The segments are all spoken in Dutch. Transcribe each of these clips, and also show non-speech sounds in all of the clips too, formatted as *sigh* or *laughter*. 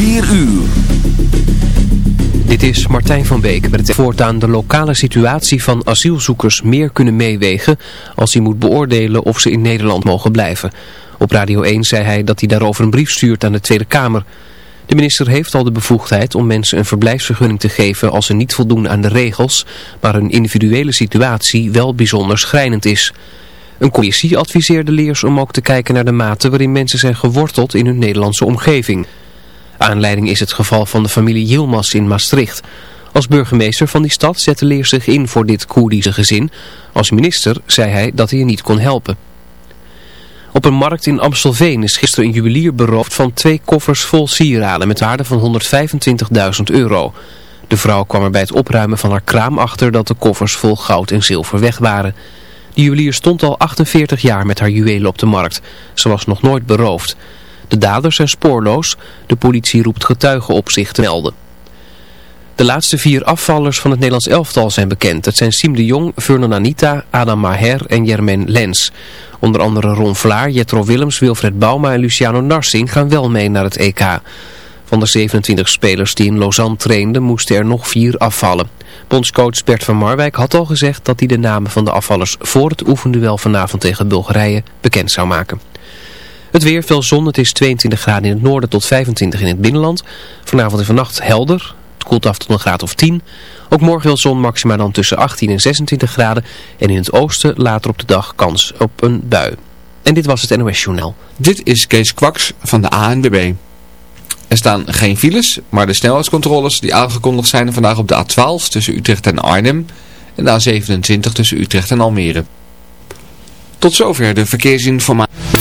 4 uur. Dit is Martijn van Beek met het voortaan de lokale situatie van asielzoekers meer kunnen meewegen als hij moet beoordelen of ze in Nederland mogen blijven. Op Radio 1 zei hij dat hij daarover een brief stuurt aan de Tweede Kamer. De minister heeft al de bevoegdheid om mensen een verblijfsvergunning te geven als ze niet voldoen aan de regels, maar hun individuele situatie wel bijzonder schrijnend is. Een commissie adviseerde leers om ook te kijken naar de mate waarin mensen zijn geworteld in hun Nederlandse omgeving. Aanleiding is het geval van de familie Yilmaz in Maastricht. Als burgemeester van die stad zette Leers zich in voor dit Koerdische gezin. Als minister zei hij dat hij je niet kon helpen. Op een markt in Amstelveen is gisteren een juwelier beroofd van twee koffers vol sieraden met waarde van 125.000 euro. De vrouw kwam er bij het opruimen van haar kraam achter dat de koffers vol goud en zilver weg waren. De juwelier stond al 48 jaar met haar juwelen op de markt. Ze was nog nooit beroofd. De daders zijn spoorloos. De politie roept getuigen op zich te melden. De laatste vier afvallers van het Nederlands elftal zijn bekend. Het zijn Siem de Jong, Vernon Anita, Adam Maher en Jermaine Lens. Onder andere Ron Vlaar, Jetro Willems, Wilfred Bauma en Luciano Narsing gaan wel mee naar het EK. Van de 27 spelers die in Lausanne trainden moesten er nog vier afvallen. Bondscoach Bert van Marwijk had al gezegd dat hij de namen van de afvallers voor het oefenduel vanavond tegen Bulgarije bekend zou maken. Het weer, veel zon, het is 22 graden in het noorden tot 25 in het binnenland. Vanavond en vannacht helder, het koelt af tot een graad of 10. Ook morgen veel zon, maxima dan tussen 18 en 26 graden. En in het oosten later op de dag kans op een bui. En dit was het NOS Journaal. Dit is Kees Kwaks van de ANWB. Er staan geen files, maar de snelheidscontroles die aangekondigd zijn vandaag op de A12 tussen Utrecht en Arnhem en de A27 tussen Utrecht en Almere. Tot zover de verkeersinformatie.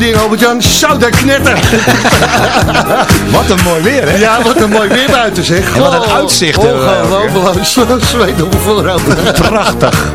Één ding, Albert-Jan, zou dat knetter. *laughs* Wat een mooi weer, hè? Ja, wat een mooi weer buiten, zeg. En wat een Oh, uitzicht, Ongelooflijk, zweet op mijn. Prachtig.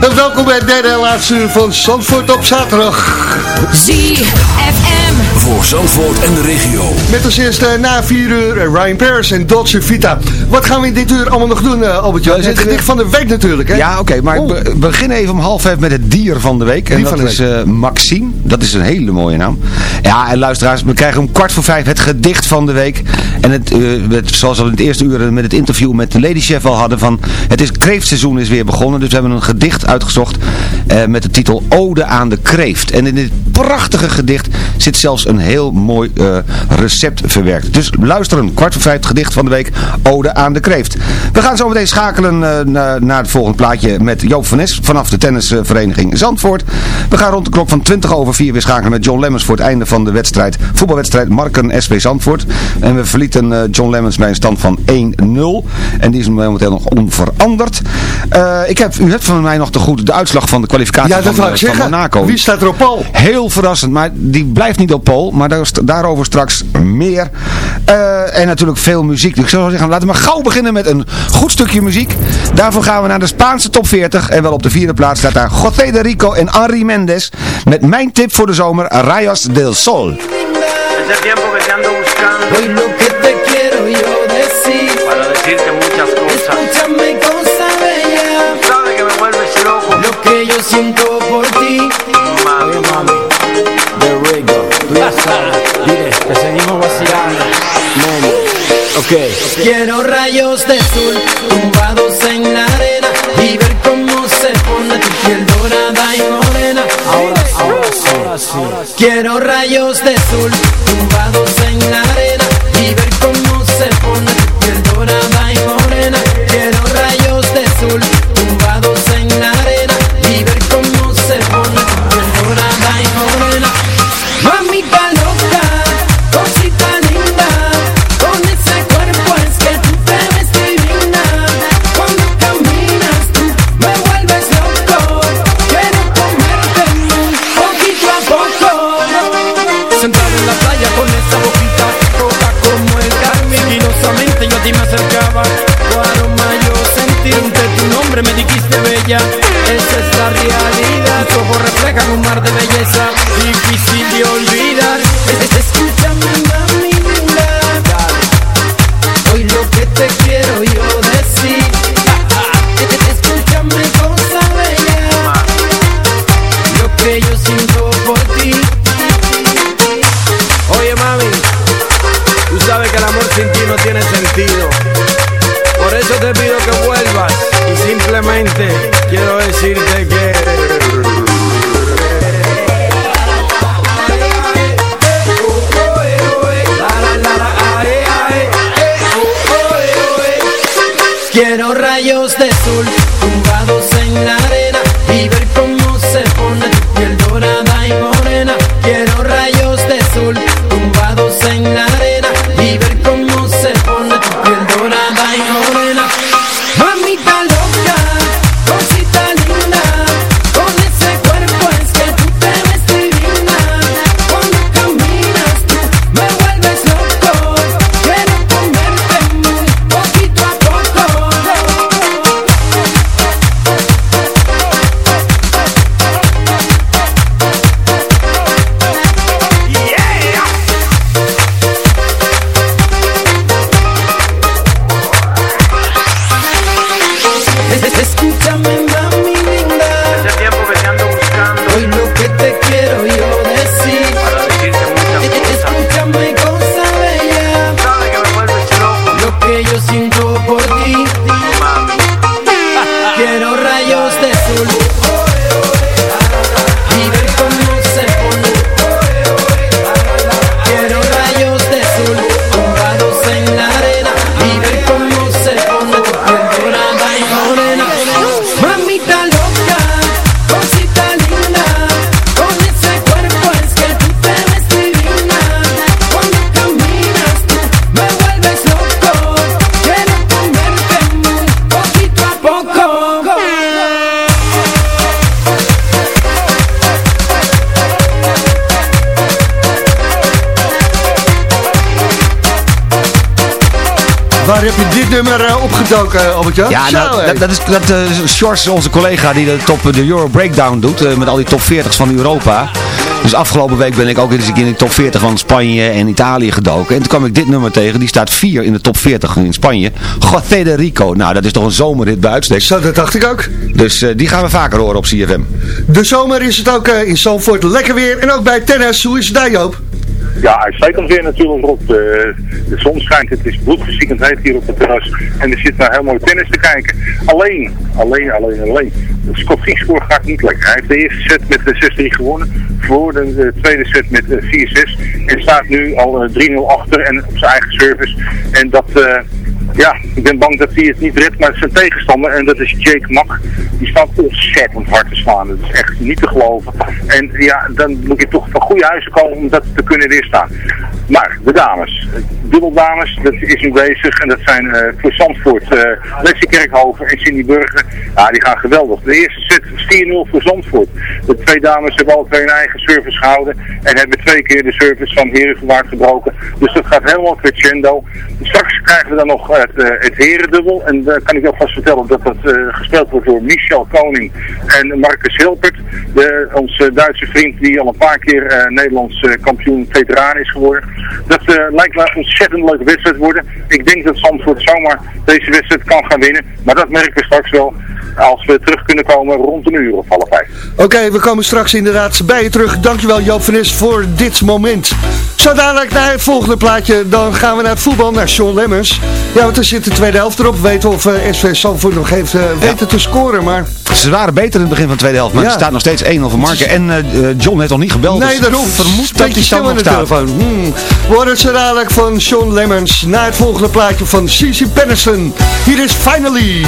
En welkom bij het derde en laatste uur van Zandvoort op zaterdag. ZFM. Voor Zandvoort en de regio. Met als eerste na vier uur Ryan Paris en Dolce Vita. Wat gaan we in dit uur allemaal nog doen, eh, Albert-Jan? Het gedicht van de week natuurlijk, hè? Ja, oké, maar Oh. we beginnen even om half vijf met het dier van de week. En van dat de is eh, Maxime. Dat is een hele mooie naam. Ja, en luisteraars, we krijgen om kwart voor vijf het gedicht van de week. En het, eh, zoals we in het eerste uur met het interview met de Lady Chef al hadden van... Het is, kreeftseizoen is weer begonnen, dus we hebben een gedicht uitgezocht eh, met de titel Ode aan de kreeft. En in dit prachtige gedicht zit zelfs een heel mooi eh, recept verwerkt. Dus luisteren, kwart voor vijf het gedicht van de week Ode aan de kreeft. We gaan zo meteen schakelen eh, na- naar het volgende plaatje met Joop van Nes vanaf de tennisvereniging Zandvoort. We gaan rond de klok van 20 over 4 weer schakelen met John Lemmens voor het einde van de wedstrijd, voetbalwedstrijd Marken SV Zandvoort. En we verlieten eh, John Lemmens bij een stand van 1-0. En die is momenteel nog onveranderd. Ik heb, u hebt van mij nog te goed de uitslag van de kwalificatie Ja, dat van, ik van zeggen. Monaco. Wie staat er op Paul? Heel verrassend, maar die blijft niet op Pool. Maar daar, daarover straks meer. Eh, en natuurlijk veel muziek. Dus ik zou zeggen, laten we maar gauw beginnen met een goed stukje muziek. Daarvoor gaan we naar de Spaanse top 40. En wel op de vierde plaats staat daar José de Rico en Henri Mendes. Met mijn tip voor de zomer, Rayos del Sol. Ese tiempo que te ando buscando Hoy lo que te quiero yo decir para decirte muchas cosas. Escúchame cosa bella Sabes que me vuelves loco, Lo que yo siento por Dile que seguimos vacilando. Ok. Quiero rayos de sol tumbados en la arena Y ver cómo se pone tu piel dorada y morena Ahora sí. Ahora sí. Ahora sí. Quiero rayos de sol tumbados en la arena Y ver cómo se pone bella. Esa es la realidad. Tus ojos reflejan un mar de belleza. Difícil de olvidar. Es- es- Escúchame mami linda Hoy lo que te quiero yo decir. Es- es- Escúchame cosa bella. Lo que yo siento por ti. Oye, mami, tú sabes que el amor sin ti no tiene sentido. Por eso te pido que vuelvas simplemente quiero decirte que... Quiero rayos de sol Waar heb je dit nummer uh, opgedoken, Albert-Jan? Ja, nou, dat, dat, is dat uh, Sjors, onze collega die de, top, de Euro Breakdown doet, uh, met al die top 40's van Europa. Dus afgelopen week ben ik ook eens in de top 40 van Spanje en Italië gedoken. En toen kwam ik dit nummer tegen, die staat 4 in de top 40 in Spanje. José de Rico. Nou, dat is toch een zomerhit bij uitstek. Zo, dat dacht ik ook. Dus die gaan we vaker horen op CFM. De zomer is het ook in Zandvoort lekker weer. En ook bij tennis. Hoe is het daar, Joop? Ja, uitstekend weer natuurlijk Rob. De, zon schijnt, het is bloedverziekend hier op het terras. En er zit naar heel mooi tennis te kijken. Alleen, alleen, alleen, alleen. Scott Giespoor gaat niet lekker. Hij heeft de eerste set met de 6-3 gewonnen. Voor de, de, tweede set met 4-6. En staat nu al 3-0 achter en op zijn eigen service. En dat... ja, ik ben bang dat hij het niet redt, maar een tegenstander en dat is Jake Mak. Die staat ontzettend hard te slaan. Dat is echt niet te geloven. En ja, dan moet je toch van goede huizen komen om dat te kunnen weerstaan. Maar de dames, dubbeldames, dat is nu bezig en dat zijn uh, voor Zandvoort, uh, Kerkhoven en Cindy Burger. Ja, die gaan geweldig. De eerste set is 4-0 voor Zandvoort. De twee dames hebben al twee hun eigen service gehouden en hebben twee keer de service van Herengewaard gebroken. Dus dat gaat helemaal crescendo. Straks krijgen we dan nog uh, het, uh, het herendubbel. En daar kan ik alvast vertellen dat dat uh, gespeeld wordt door Michel Koning en Marcus Hilpert. De, onze Duitse vriend die al een paar keer Nederlands kampioen veteraan is geworden. Dat lijkt een ontzettend leuke wedstrijd worden. Ik denk dat Zandvoort zomaar deze wedstrijd kan gaan winnen. Maar dat merken we straks wel als we terug kunnen komen rond een uur of half vijf. Oké, we komen straks inderdaad bij je terug. Dankjewel Joop van voor dit moment. Zo dadelijk naar het volgende plaatje. Dan gaan we naar het voetbal, naar Sean Lemmers. Ja, want er zit de tweede helft erop. We weten of uh, SV Zandvoort nog heeft uh, weten ja. te scoren, maar... Ze waren beter in het begin van de tweede helft, maar ja. het staat nog steeds 1-0 voor Marken. En uh, John heeft nog niet gebeld, nee, dus daarom. vermoed dat hij stand nog staat. Telefoon. Hmm. Het zo dadelijk van Sean Lemmers naar het volgende plaatje van Cici Pennison. Hier is Finally...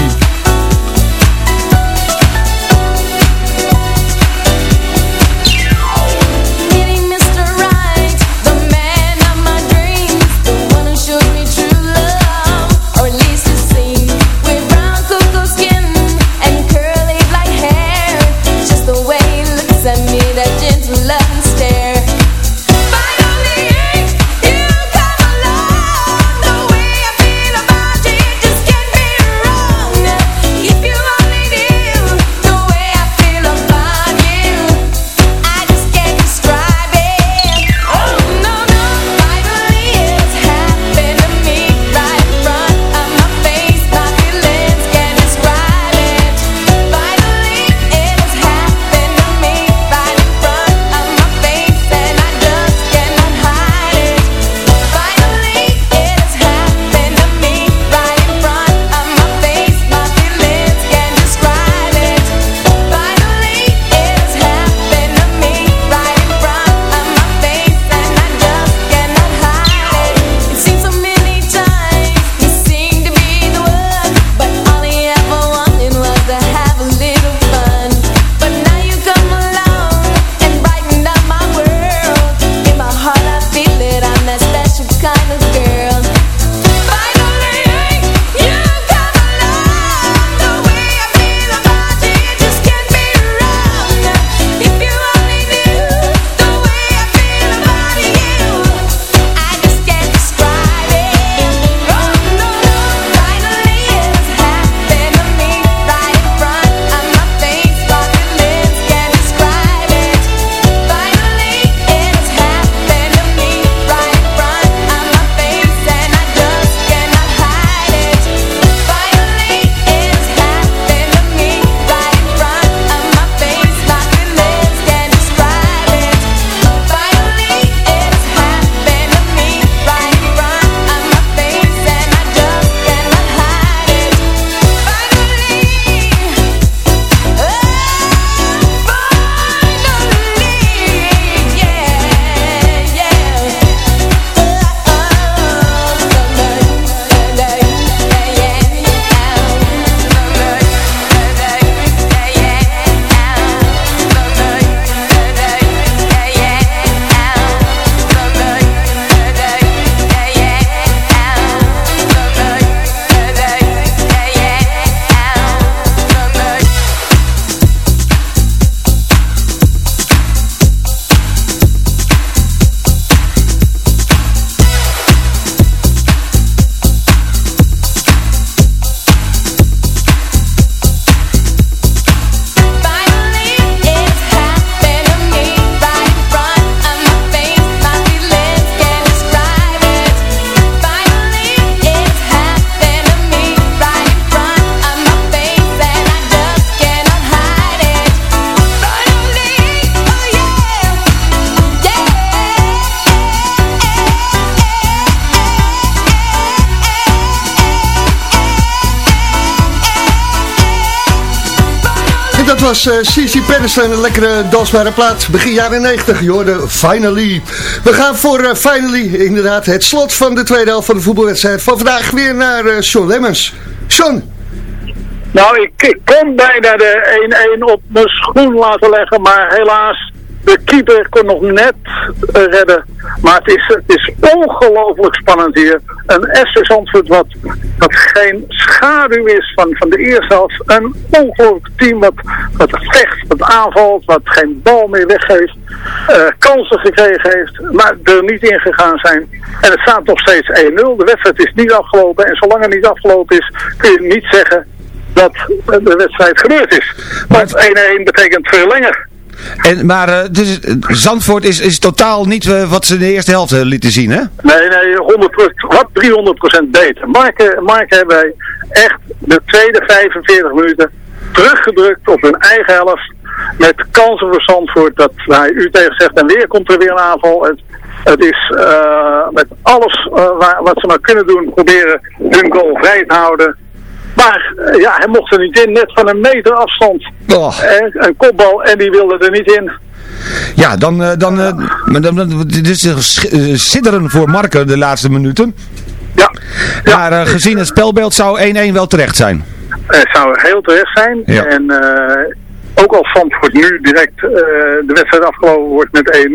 dat was uh, Pedersen, een lekkere dansbare plaat. Begin jaren 90, je hoorde Finally. We gaan voor uh, Finally, inderdaad, het slot van de tweede helft van de voetbalwedstrijd. Van vandaag weer naar uh, Sean Lemmens. Sean. Nou, ik, ik kon bijna de 1-1 op mijn schoen laten leggen, maar helaas de keeper kon nog net uh, redden. Maar het is, het is ongelooflijk spannend hier. Een FC Zandvoort wat, wat geen schaduw is van, van de eerste helft. Een ongelooflijk team wat, wat vecht, wat aanvalt, wat geen bal meer weggeeft. Uh, kansen gekregen heeft, maar er niet in gegaan zijn. En het staat nog steeds 1-0. De wedstrijd is niet afgelopen. En zolang het niet afgelopen is, kun je niet zeggen dat de wedstrijd gebeurd is. Want 1-1 betekent verlengen. En, maar uh, dus, Zandvoort is, is totaal niet uh, wat ze in de eerste helft uh, lieten zien, hè? Nee, nee, 100, wat 300% beter. Marken, Marken hebben wij echt de tweede 45 minuten teruggedrukt op hun eigen helft. Met kansen voor Zandvoort dat hij u tegen zegt en weer komt er weer een aanval. Het, het is met alles waar, wat ze maar kunnen doen proberen hun goal vrij te houden. Maar ja, hij mocht er niet in, net van een meter afstand. Oh. En, een kopbal en die wilde er niet in. Ja, dan, uh, dan, dan, dan dit is sidderen voor Marken de laatste minuten. Ja. ja. Maar gezien het spelbeeld zou 1-1 wel terecht zijn. Het zou heel terecht zijn. Ja. En ook als Zandvoort nu direct de wedstrijd afgelopen wordt met 1-0,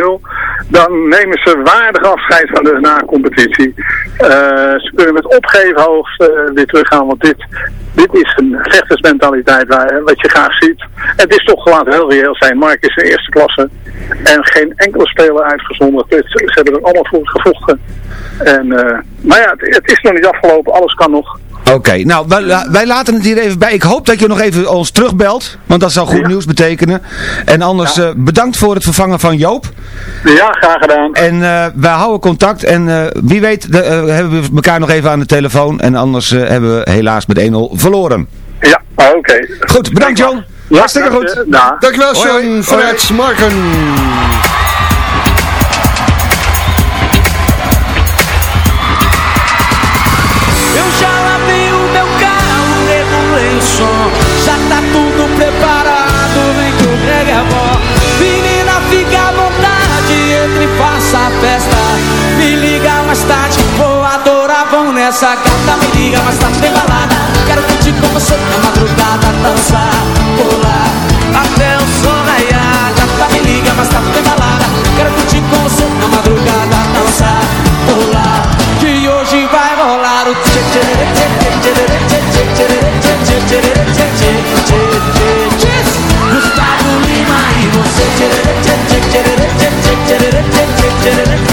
dan nemen ze waardig afscheid van de na-competitie. ze kunnen met opgeven hoofd weer teruggaan, want dit, dit is een vechtersmentaliteit waar, wat je graag ziet. Het is toch gewoon heel reëel zijn. Mark is in eerste klasse en geen enkele speler uitgezonderd. Ze hebben er allemaal voor gevochten. En, maar ja, het, het, is nog niet afgelopen, alles kan nog. Oké, okay, nou wij, wij, laten het hier even bij. Ik hoop dat je nog even ons terugbelt, want dat zou goed ja. nieuws betekenen. En anders ja. uh, bedankt voor het vervangen van Joop. Ja, graag gedaan. En uh, wij houden contact en uh, wie weet de, hebben we elkaar nog even aan de telefoon. En anders hebben we helaas met 1-0 verloren. Ja, oké. Okay. Goed, bedankt John. Ja, Hartstikke goed. Ja. Dankjewel John vanuit Marken. Vão nessa gata Me liga mais tarde, tem balada Quero curtir com você na madrugada Dançar, pular, até o sol raiar Gata, me liga mais tarde, tem balada Quero curtir com você na madrugada Dançar, pular Que hoje vai rolar o tchê tchê tchê tchê tchê tchê tchê tchê Gustavo Lima e você Se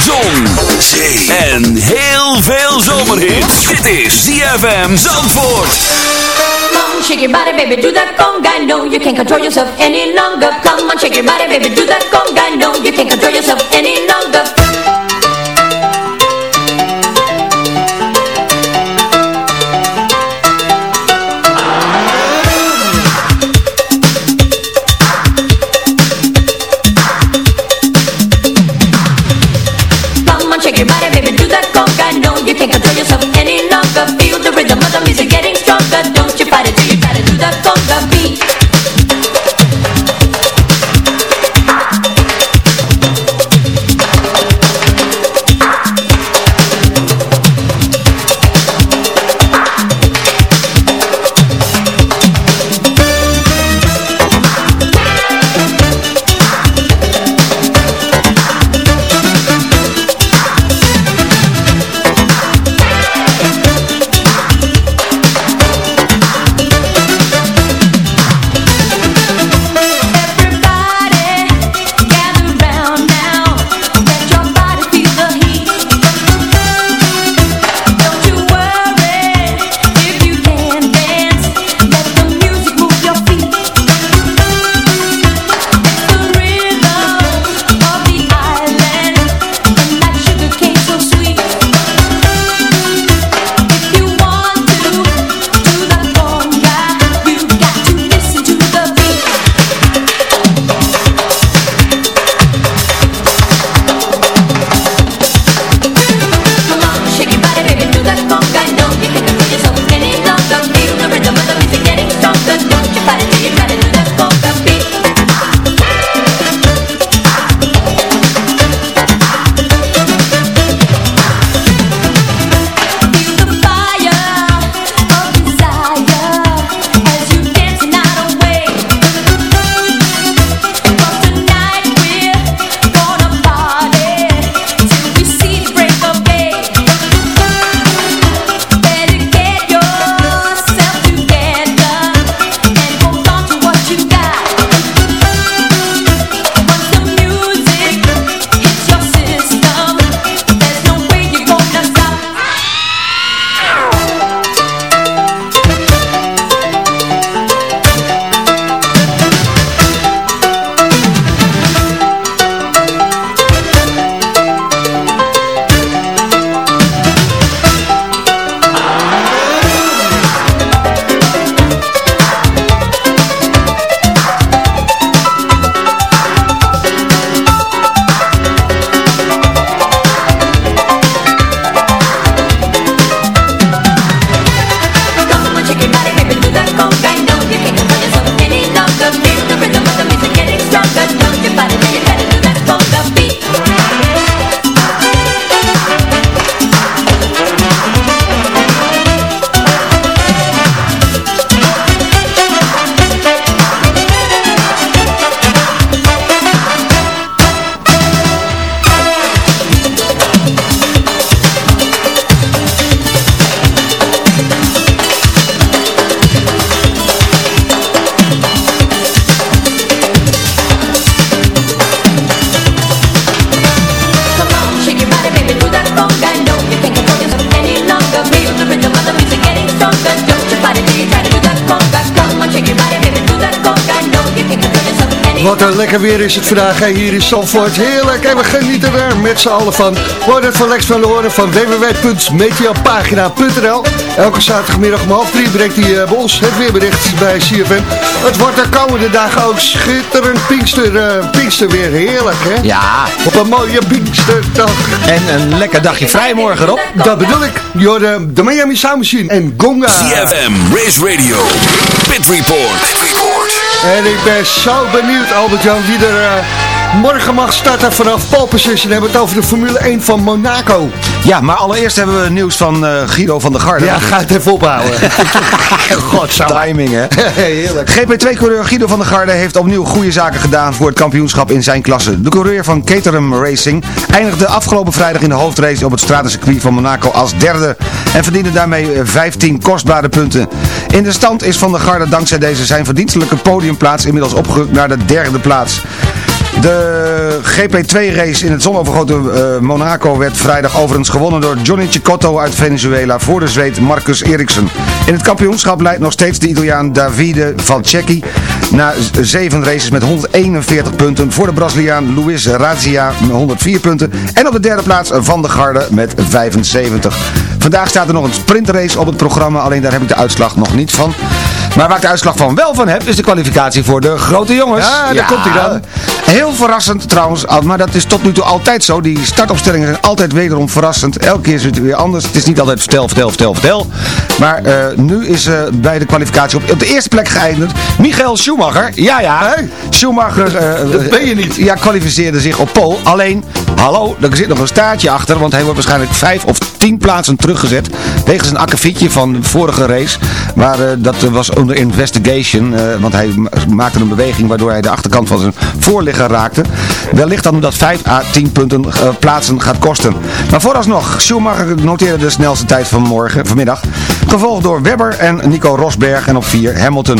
zon, zee en heel veel zomerhit. Dit is ZFM Zandvoort. Come on, shake your body, baby, do that conga. No, you can't control yourself any longer. Come on, shake your body, baby, do that conga. No, you can't control yourself any longer. 좀 이제 Wat een lekker weer is het vandaag hè, hier in Zandvoort. Heerlijk en we genieten er met z'n allen van. Hoor het van Lex van Loren van www.meteopagina.nl Elke zaterdagmiddag om half drie brengt hij eh, bij ons het weerbericht bij CFM. Het wordt de komende dagen ook schitterend Pinkster, eh, Pinksterweer. Heerlijk hè? Ja. Op een mooie Pinksterdag. En een lekker dagje vrij morgen erop. Dat bedoel ik. Je de, de Miami Sound Machine en Gonga. CFM Race Radio Pit Report. En ik ben zo benieuwd, Albert-Jan, wie er eh, Morgen mag starten vanaf pole position. We hebben het over de Formule 1 van Monaco. Ja, maar allereerst hebben we nieuws van eh, Guido van der Garde. Ja, ga het even ophouden. *laughs* Timing, hè? *laughs* Heerlijk. GP2-coureur Guido van der Garde heeft opnieuw goede zaken gedaan voor het kampioenschap in zijn klasse. De coureur van Caterham Racing eindigde afgelopen vrijdag in de hoofdrace op het stratencircuit van Monaco als derde en verdiende daarmee eh, 15 kostbare punten. In de stand is van der Garde dankzij deze zijn verdienstelijke podiumplaats inmiddels opgerukt naar de derde plaats. De GP2-race in het zonovergoten uh, Monaco werd vrijdag overigens gewonnen door Johnny Cicotto uit Venezuela voor de Zweed Marcus Eriksen. In het kampioenschap leidt nog steeds de Italiaan Davide Valcecchi na zeven races met 141 punten voor de Braziliaan Luis Razia met 104 punten en op de derde plaats Van der Garde met 75. Vandaag staat er nog een sprintrace op het programma, alleen daar heb ik de uitslag nog niet van. Maar waar ik de uitslag van wel van heb, is de kwalificatie voor de grote jongens. Ja, daar komt hij dan. Heel verrassend trouwens, maar dat is tot nu toe altijd zo. Die startopstellingen zijn altijd wederom verrassend. Elke keer is het weer anders. Het is niet altijd vertel, vertel, vertel, vertel. Maar uh, nu is uh, bij de kwalificatie op, op de eerste plek geëindigd Michael Schumacher. Ja, ja. Hey. Schumacher uh, *laughs* dat ben je niet. Ja, kwalificeerde zich op pol. Alleen, hallo, er zit nog een staartje achter. Want hij wordt waarschijnlijk vijf of tien plaatsen teruggezet. Wegens een akkefietje van de vorige race. Maar dat was onder investigation. want hij maakte een beweging waardoor hij de achterkant van zijn voorligger raakte. Wellicht dan dat 5 à 10 punten uh, plaatsen gaat kosten. Maar vooralsnog, Schumacher noteerde de snelste tijd van morgen, vanmiddag. Gevolgd door Webber en Nico Rosberg en op 4 Hamilton.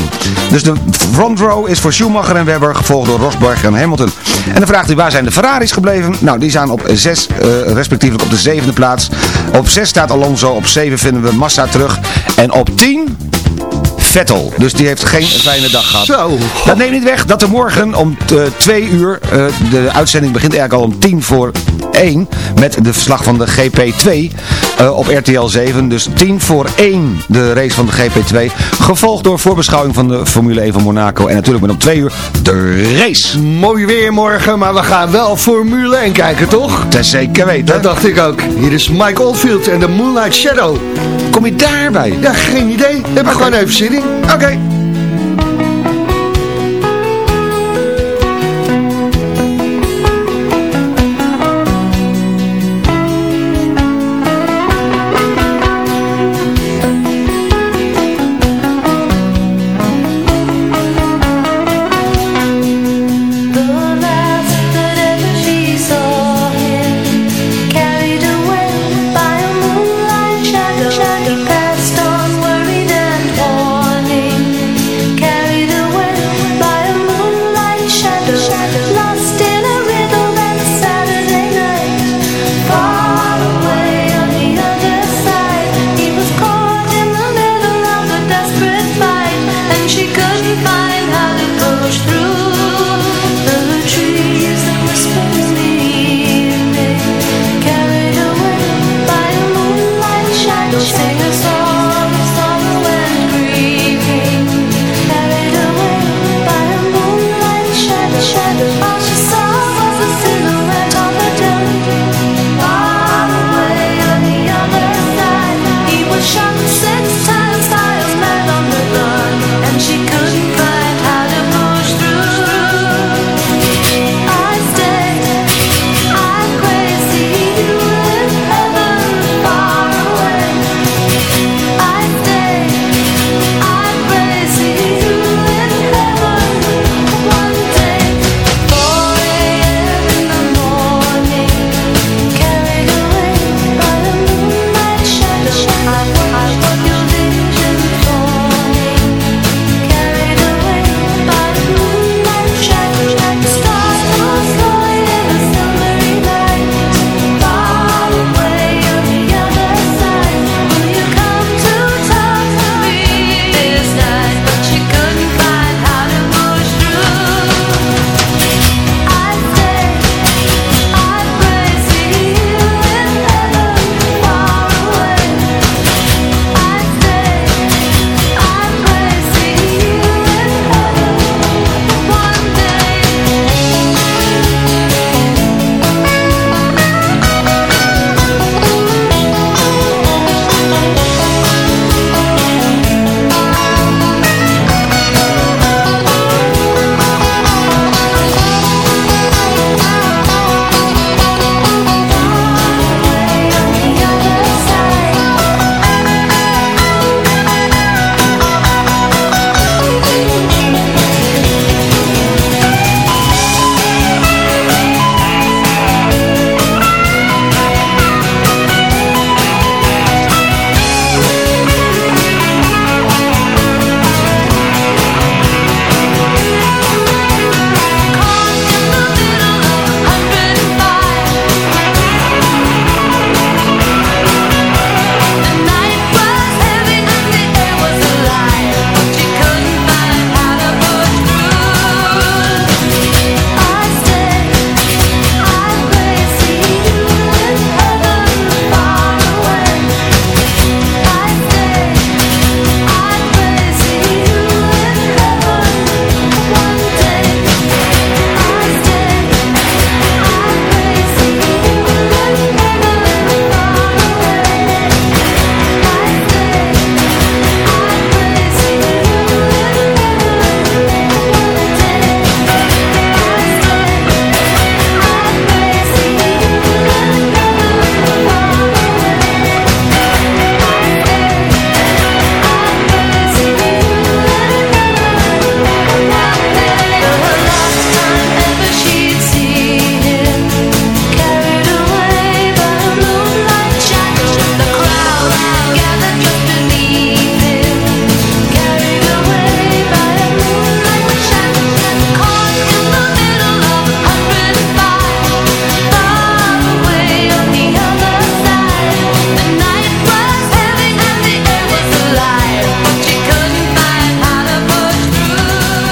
Dus de front row is voor Schumacher en Webber, gevolgd door Rosberg en Hamilton. En dan vraagt u waar zijn de Ferraris gebleven? Nou, die staan op 6, uh, respectievelijk op de zevende plaats. Op 6 staat Alonso, op 7 vinden we Massa terug. En op 10... Vettel. Dus die heeft geen fijne dag gehad. Zo. Dat neemt niet weg dat er morgen om 2 uur, uh, de uitzending begint eigenlijk al om 10 voor 1 met de verslag van de GP2 uh, op RTL 7. Dus 10 voor 1 de race van de GP2. Gevolgd door voorbeschouwing van de Formule 1 van Monaco. En natuurlijk met om 2 uur de race. Mooi weer morgen, maar we gaan wel Formule 1 kijken, toch? Dat zeker weten. Dat dacht ik ook. Hier is Mike Oldfield en de Moonlight Shadow. Kom je daarbij? Ja, geen idee. Heb ik okay. gewoon even zin in. Oké. Okay.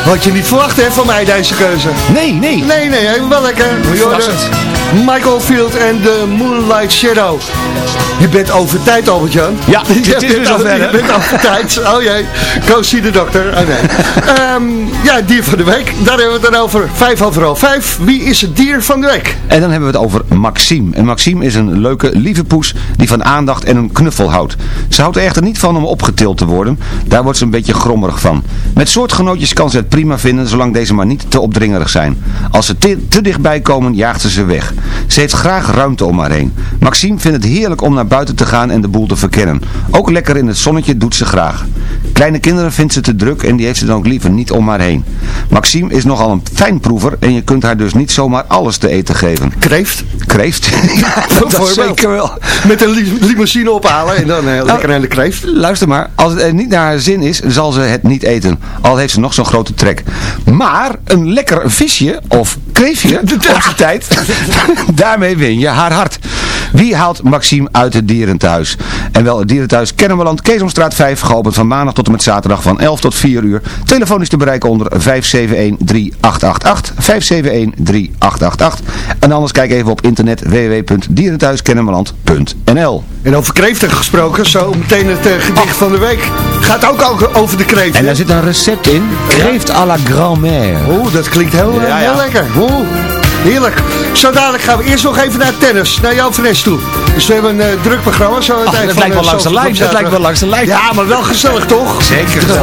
Had je niet verwacht hè, van mij deze keuze? Nee, nee. Nee, nee, wel lekker. Verrassend. Michael Field en de Moonlight Shadow. Je bent over tijd, Albert-Jan. Ja, je *laughs* het is over- hè? Je bent over tijd. Oh jee, go see de dokter. Oh nee. *laughs* Ehm, ja, dier van de week. Daar hebben we het dan over. Vijf overal vijf. Wie is het dier van de week? En dan hebben we het over Maxime. En Maxime is een leuke, lieve poes die van aandacht en een knuffel houdt. Ze houdt er echter niet van om opgetild te worden. Daar wordt ze een beetje grommerig van. Met soortgenootjes kan ze het prima vinden, zolang deze maar niet te opdringerig zijn. Als ze te, te dichtbij komen, jaagt ze ze weg. Ze heeft graag ruimte om haar heen. Maxime vindt het heerlijk om naar buiten te gaan en de boel te verkennen. Ook lekker in het zonnetje doet ze graag. Kleine kinderen vindt ze te druk en die heeft ze dan ook liever niet om haar heen. Maxime is nogal een fijnproever en je kunt haar dus niet zomaar alles te eten geven. Kreeft? Kreeft? *laughs* ja, *laughs* dat zeker wel. Met een li- limousine ophalen en dan eh, lekker aan de kreeft. Luister maar, als het er niet naar haar zin is, zal ze het niet eten. Al heeft ze nog zo'n grote trek. Maar een lekker visje of kreefje *laughs* op de tijd, *laughs* daarmee win je haar hart. Wie haalt Maxime uit het dierenthuis? En wel het dierenthuis Kennemerland, Keesomstraat 5, geopend van maandag tot en met zaterdag van 11 tot 4 uur. Telefoon is te bereiken onder 571-3888, 571-3888. En anders kijk even op internet www.dierenthuiskennemerland.nl En over kreeften gesproken, zo meteen het eh, gedicht van de week. Gaat ook over de kreeft. En daar zit een recept in. Kreeft à la grand-mère. Oeh, dat klinkt heel, eh, Ja, heel ja. lekker. Oeh, heerlijk. Zo dadelijk gaan we eerst nog even naar tennis, naar Jan Fres toe. Dus we hebben een eh, druk programma. Zo het dat van, lijkt wel eh, langs de lijn, dat lijkt wel langs de lijn. Ja, maar wel gezellig toch? Zeker gezellig.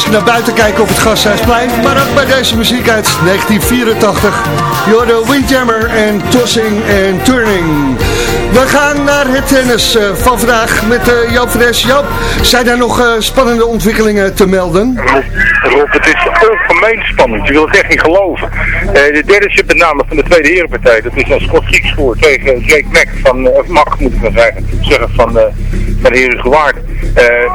Als ik naar buiten kijk op het Gasthuisplein, maar ook bij deze muziek uit 1984. Jorde Windjammer en Tossing en Turning. We gaan naar het tennis eh, van vandaag met uh, Joop Fres. Joop, zijn er nog spannende ontwikkelingen te melden? Het is spannend. Je wil het echt niet geloven. de derde set met name van de Tweede Herenpartij, dat is een Scott Grieksvoer tegen Jake Mack van, of Mak moet ik maar zeggen, zeggen van, van Heren Gewaard.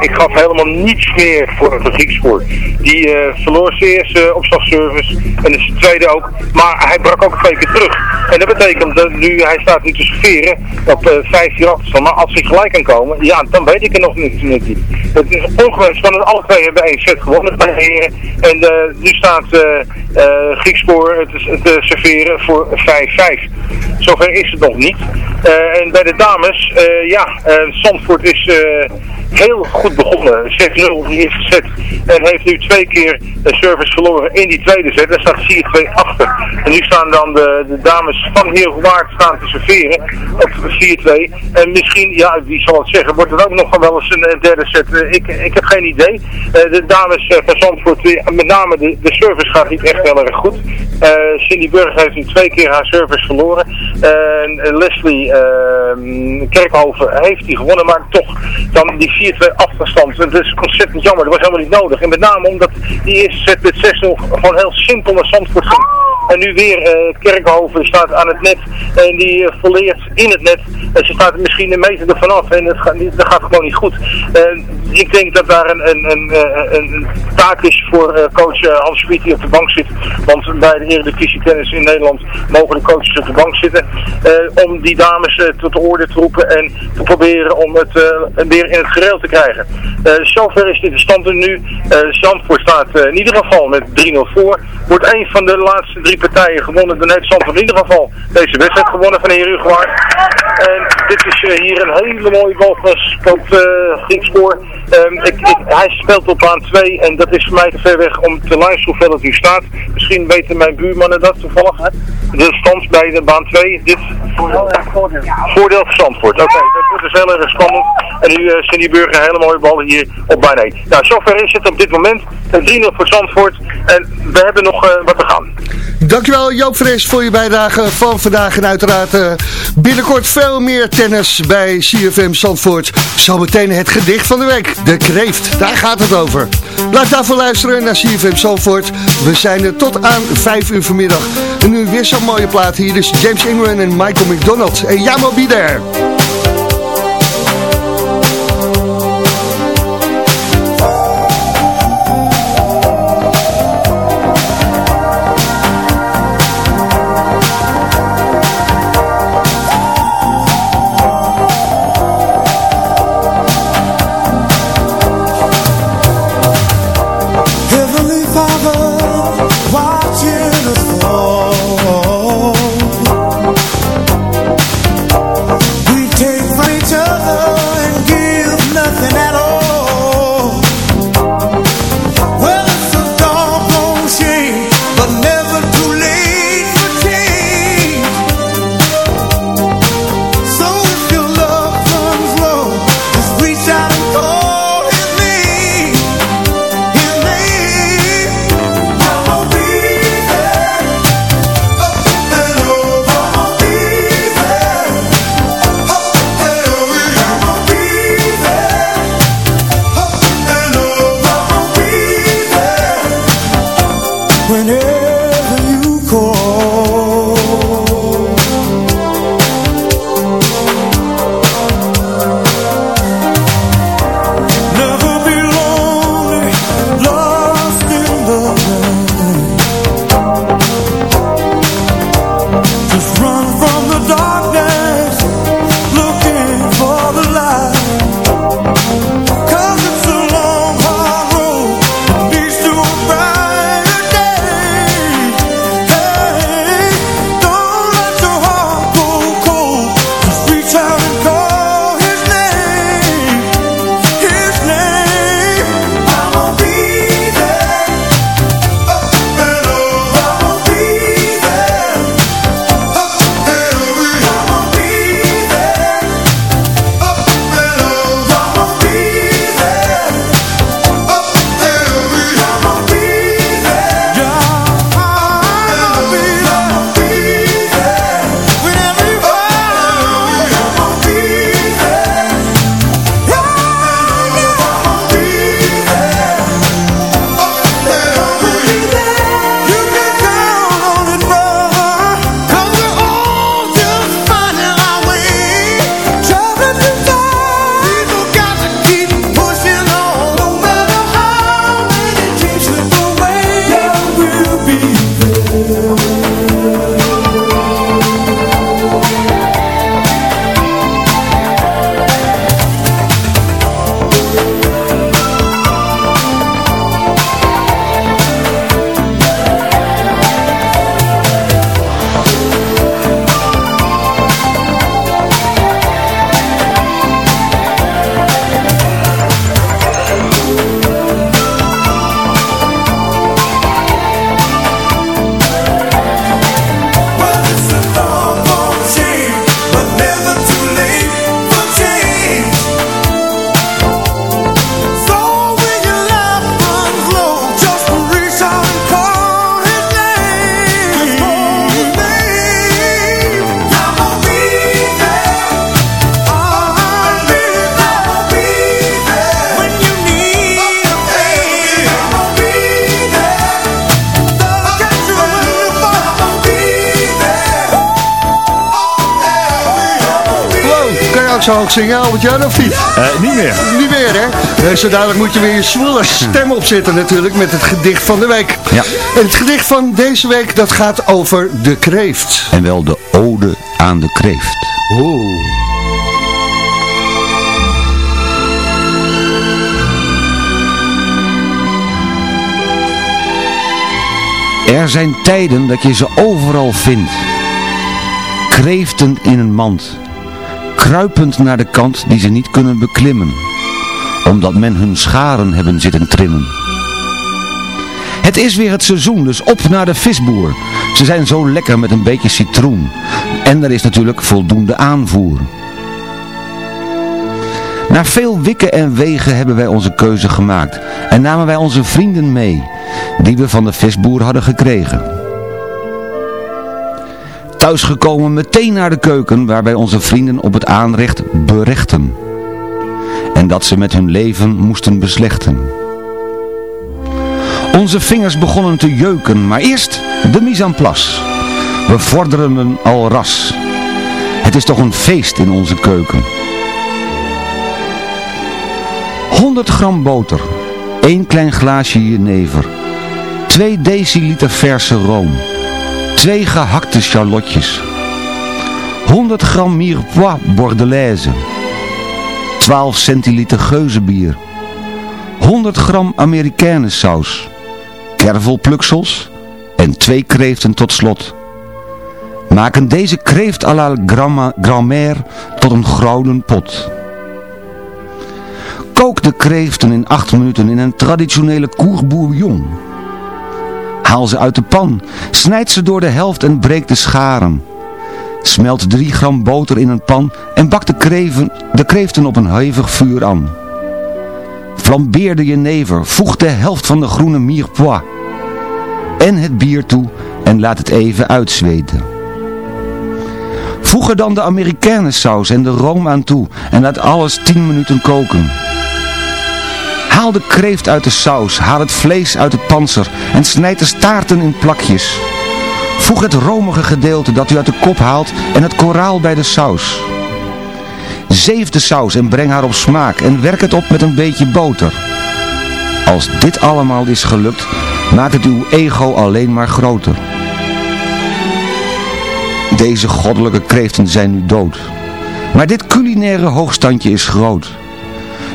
ik gaf helemaal niets meer voor een Grieksvoer. Die verloor zijn eerste opslagservice en de tweede ook. Maar hij brak ook twee keer terug. En dat betekent dat nu, hij staat nu te serveren op uh, 15 achterstand. Maar als hij gelijk kan komen, ja, dan weet ik er nog niet. niet. Het is ongewoon spannend. Alle twee hebben één set gewonnen bij de heren. En uh, nu staat uh, Griekspoor het, het serveren voor 5-5. Zover is het nog niet. en bij de dames, ja, Zandvoort is heel goed begonnen. 6-0 die eerste set. En heeft nu twee keer de service verloren in die tweede set. Daar staat 4-2 achter. En nu staan dan de, de dames van Heergewaard staan te serveren op 4-2. En misschien, ja, wie zal het zeggen, wordt het ook nog wel eens een, derde set. Eh, ik, ik heb geen idee. Uh, de dames uh, van Zandvoort, met name de, de service gaat niet echt heel erg goed. Cindy Burger heeft nu twee keer haar service verloren. En Leslie ehm, Kerkhoven heeft die gewonnen, maar toch dan die 4-2 achterstand. Het is ontzettend jammer, dat was helemaal niet nodig. En met name omdat die eerste set met 6-0 gewoon heel simpel naar Zandvoort ging. En nu weer uh, Kerkhoven staat aan het net en die uh, volleert in het net. En ze staat misschien een meter ervan af en het gaat, dat gaat gewoon niet goed. Ik denk dat daar een, een, een, een taak is voor coach Hans Schmid die op de bank zit. Want bij de Eredivisie Tennis in Nederland mogen de coaches op de bank zitten. om die dames tot de orde te roepen en te proberen om het weer in het gereel te krijgen. zover is dit de stand er nu. Zandvoort staat in ieder geval met 3-0 voor. Wordt een van de laatste drie partijen gewonnen. Dan heeft Zandvoort in ieder geval deze wedstrijd gewonnen van de heer Uruguay. En dit is uh, hier een hele mooie bal van uh, Griekspoor. Um, ik, ik, hij speelt op baan 2 en dat is voor mij te ver weg om te luisteren hoeveel het nu staat. Misschien weten mijn buurmannen dat toevallig. De stand bij de baan 2. Dit voordeel, voor Zandvoort. Oké, dat wordt dus heel erg spannend. En nu uh, Cindy Burger een hele mooie bal hier op baan 1. Nou, zover is het op dit moment. 3-0 voor Zandvoort. En we hebben nog wat te gaan. Dankjewel Joop Fres voor je bijdrage van vandaag. En uiteraard binnenkort veel meer tennis bij CFM Zandvoort. Zometeen het gedicht van de week. De kreeft, daar gaat het over. Blijf daarvoor luisteren naar CFM Zandvoort. We zijn er tot aan 5 uur vanmiddag. En nu weer zo'n mooie plaat. Hier is James Ingram en Michael McDonald. En Jamo Be zo hoog zingen, Albert-Jan, of niet? niet meer. Niet meer, hè? Nee, zo dadelijk moet je weer je zwoele stem opzetten natuurlijk met het gedicht van de week. Ja. En het gedicht van deze week, dat gaat over de kreeft. En wel de ode aan de kreeft. Oeh. Er zijn tijden dat je ze overal vindt. Kreeften in een mand. Kruipend naar de kant die ze niet kunnen beklimmen. Omdat men hun scharen hebben zitten trimmen. Het is weer het seizoen, dus op naar de visboer. Ze zijn zo lekker met een beetje citroen. En er is natuurlijk voldoende aanvoer. Na veel wikken en wegen hebben wij onze keuze gemaakt. En namen wij onze vrienden mee, die we van de visboer hadden gekregen. Thuisgekomen meteen naar de keuken, waar wij onze vrienden op het aanrecht berechten. En dat ze met hun leven moesten beslechten. Onze vingers begonnen te jeuken, maar eerst de mise en place. We vorderden al ras. Het is toch een feest in onze keuken. 100 gram boter, 1 klein glaasje jenever, 2 deciliter verse room, 2 gehakte charlotjes, 100 gram mirepoix bordelaise, 12 centiliter geuzenbier, 100 gram amerikanesaus, kervelpluksels en 2 kreeften tot slot. Maken deze kreeft à la tot een gouden pot. Kook de kreeften in 8 minuten in een traditionele courbourillon. Haal ze uit de pan, snijd ze door de helft en breek de scharen. Smelt 3 gram boter in een pan en bak de, de kreeften op een hevig vuur aan. Flambeer de jenever, voeg de helft van de groene mirepoix en het bier toe en laat het even uitzweten. Voeg er dan de Amerikanesaus en de room aan toe en laat alles 10 minuten koken. Haal de kreeft uit de saus, haal het vlees uit het panzer en snijd de staarten in plakjes. Voeg het romige gedeelte dat u uit de kop haalt en het koraal bij de saus. Zeef de saus en breng haar op smaak en werk het op met een beetje boter. Als dit allemaal is gelukt, maakt het uw ego alleen maar groter. Deze goddelijke kreeften zijn nu dood. Maar dit culinaire hoogstandje is groot.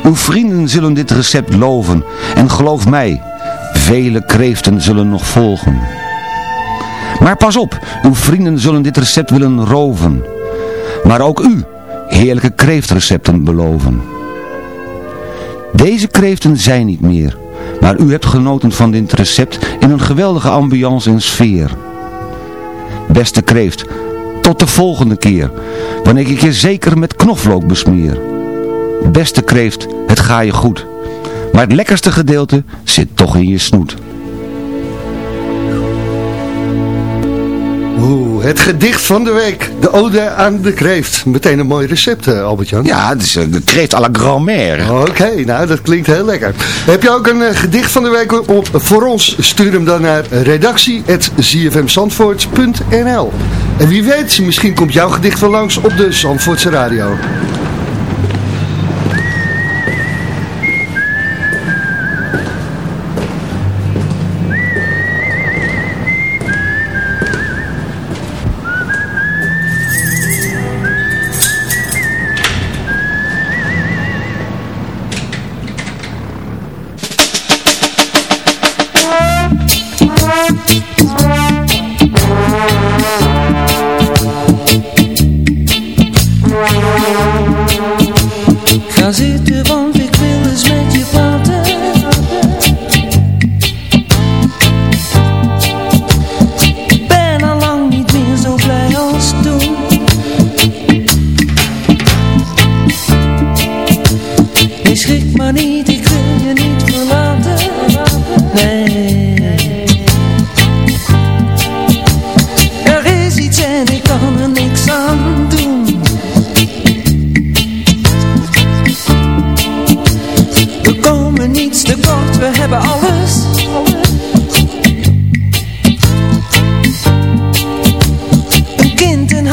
Uw vrienden zullen dit recept loven. En geloof mij, vele kreeften zullen nog volgen. Maar pas op, uw vrienden zullen dit recept willen roven. Maar ook u, heerlijke kreeftrecepten beloven. Deze kreeften zijn niet meer. Maar u hebt genoten van dit recept in een geweldige ambiance en sfeer. Beste kreeft, tot de volgende keer, wanneer ik je zeker met knoflook besmeer. Beste kreeft, het ga je goed. Maar het lekkerste gedeelte zit toch in je snoet. Oeh, het gedicht van de week. De ode aan de kreeft. Meteen een mooi recept, eh, Albert-Jan. Ja, het is een kreeft à la grand-mère. Oké, nou dat klinkt heel lekker. Heb je ook een eh, gedicht van de week op, voor ons? Stuur hem dan naar redactie.zfmzandvoort.nl En wie weet, misschien komt jouw gedicht wel langs op de Zandvoortse Radio.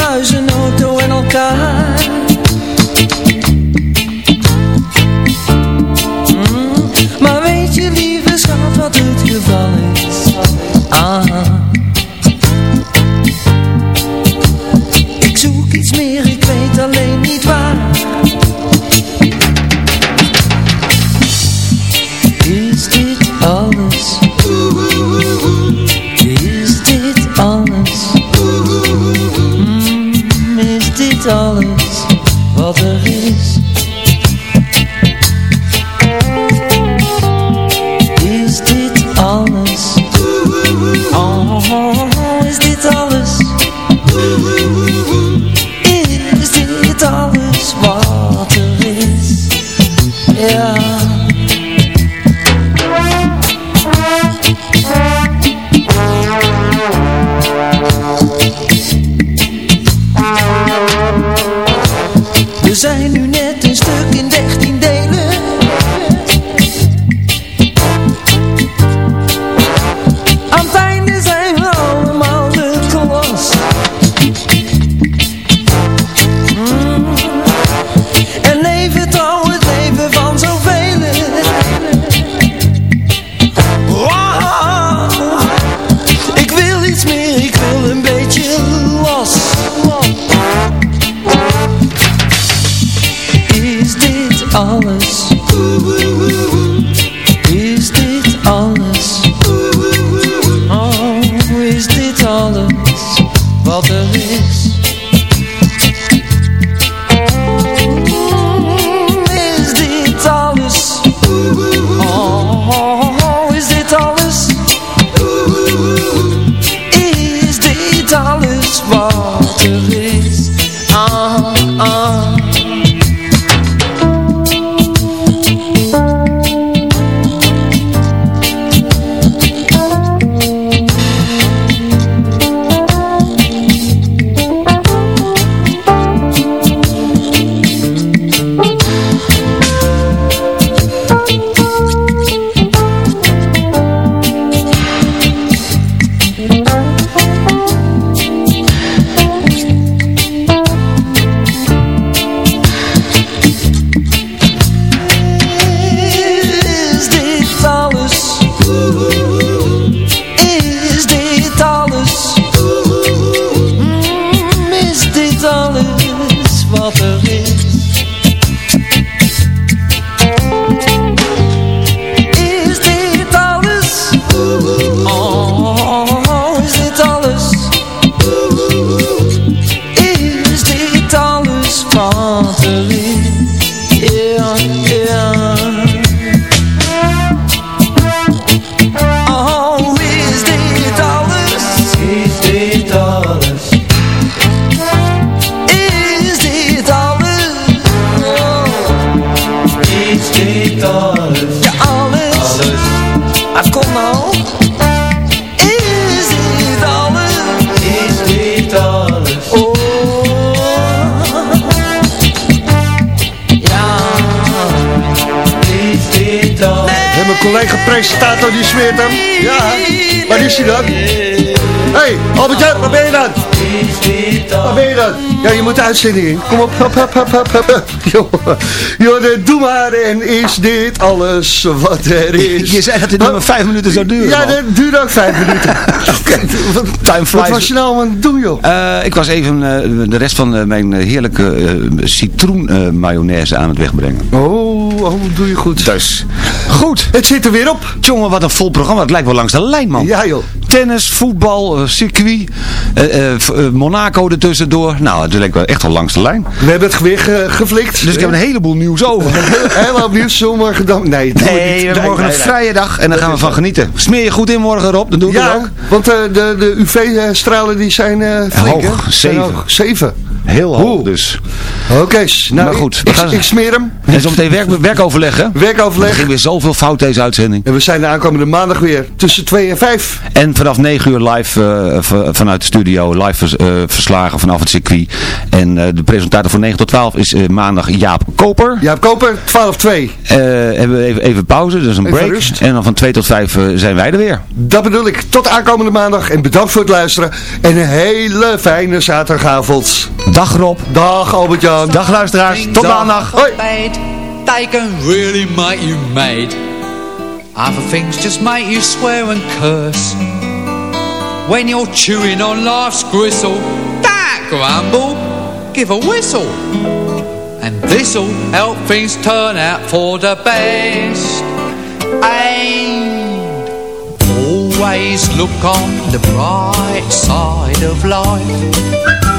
Een auto en elkaar. Oh, Waar ben je dan? Ja, je moet de uitzending in. Kom op, hop, hop, hop, hop, hop. *laughs* Jongen, jongen, doe maar. En is dit alles wat er is? Je zei dat dit nummer vijf minuten zou duren. Ja, dat duurt ook vijf minuten. *laughs* Time Wat flies. was je nou aan het doen, joh? Eh, ik was even eh, de rest van eh, mijn heerlijke eh, citroen eh, mayonaise aan het wegbrengen. Oh, oh, doe je goed. Dus, goed. Het zit er weer op. Jongen, wat een vol programma. Het lijkt wel langs de lijn, man. Ja, joh. Tennis, voetbal, circuit, eh, Monaco ertussendoor. Nou, het lijkt wel echt al langs de lijn. We hebben het gewicht geflikt. Dus ik heb een heleboel nieuws over. *laughs* helemaal nieuws, zomaar dan... Nee, we morgen een vrije dag en daar gaan we van genieten. Smeer je goed in morgen, Rob. Dan doe ik ja, ook. want eh, de, de UV-stralen eh, die zijn uh, flink, Hoog, 7. 7. Heel hoog dus. Oké, nou, Maar goed, ik, gaan- ik smeer hem. *laughs* En zometeen werk, werkoverleg, hè? Er Werkoverleg. ging weer zoveel fout deze uitzending. En we zijn de aankomende maandag weer tussen 2 en 5. En vanaf 9 uur live v- vanuit de studio, live vers- eh, verslagen vanaf het circuit. En eh, de presentator van 9 tot 12 is maandag Jaap Koper. Jaap Koper, 12-2. Eh, hebben we even, even pauze, dus een Even break. rust. En dan van 2 tot 5 eh, zijn wij er weer. Dat bedoel ik. Tot aankomende maandag. En bedankt voor het luisteren. En een hele fijne zaterdagavond. Dag Rob. Dag Albert-Jan. Dag luisteraars. Tot Dag. maandag. Hoi. they can really make you mad. Other things just make you swear and curse. When you're chewing on life's gristle, that grumble, give a whistle. And this'll help things turn out for the best. And always look on the bright side of life.